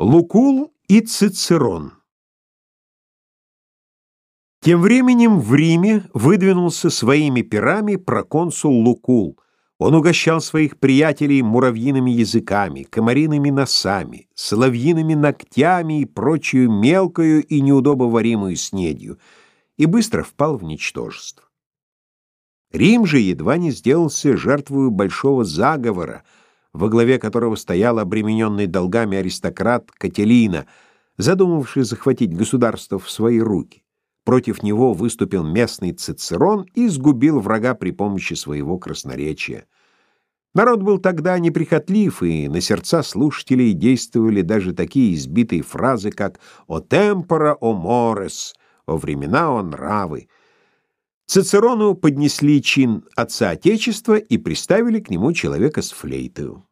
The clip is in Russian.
Лукул и Цицерон Тем временем в Риме выдвинулся своими перами проконсул Лукул. Он угощал своих приятелей муравьиными языками, комариными носами, соловьиными ногтями и прочую мелкую и неудобоваримую снедью, и быстро впал в ничтожество. Рим же едва не сделался жертвою большого заговора — во главе которого стоял обремененный долгами аристократ Кателина, задумавший захватить государство в свои руки. Против него выступил местный Цицерон и сгубил врага при помощи своего красноречия. Народ был тогда неприхотлив, и на сердца слушателей действовали даже такие избитые фразы, как «о темпора, о морес», «о времена, о нравы». Цицерону поднесли чин отца Отечества и приставили к нему человека с флейтою.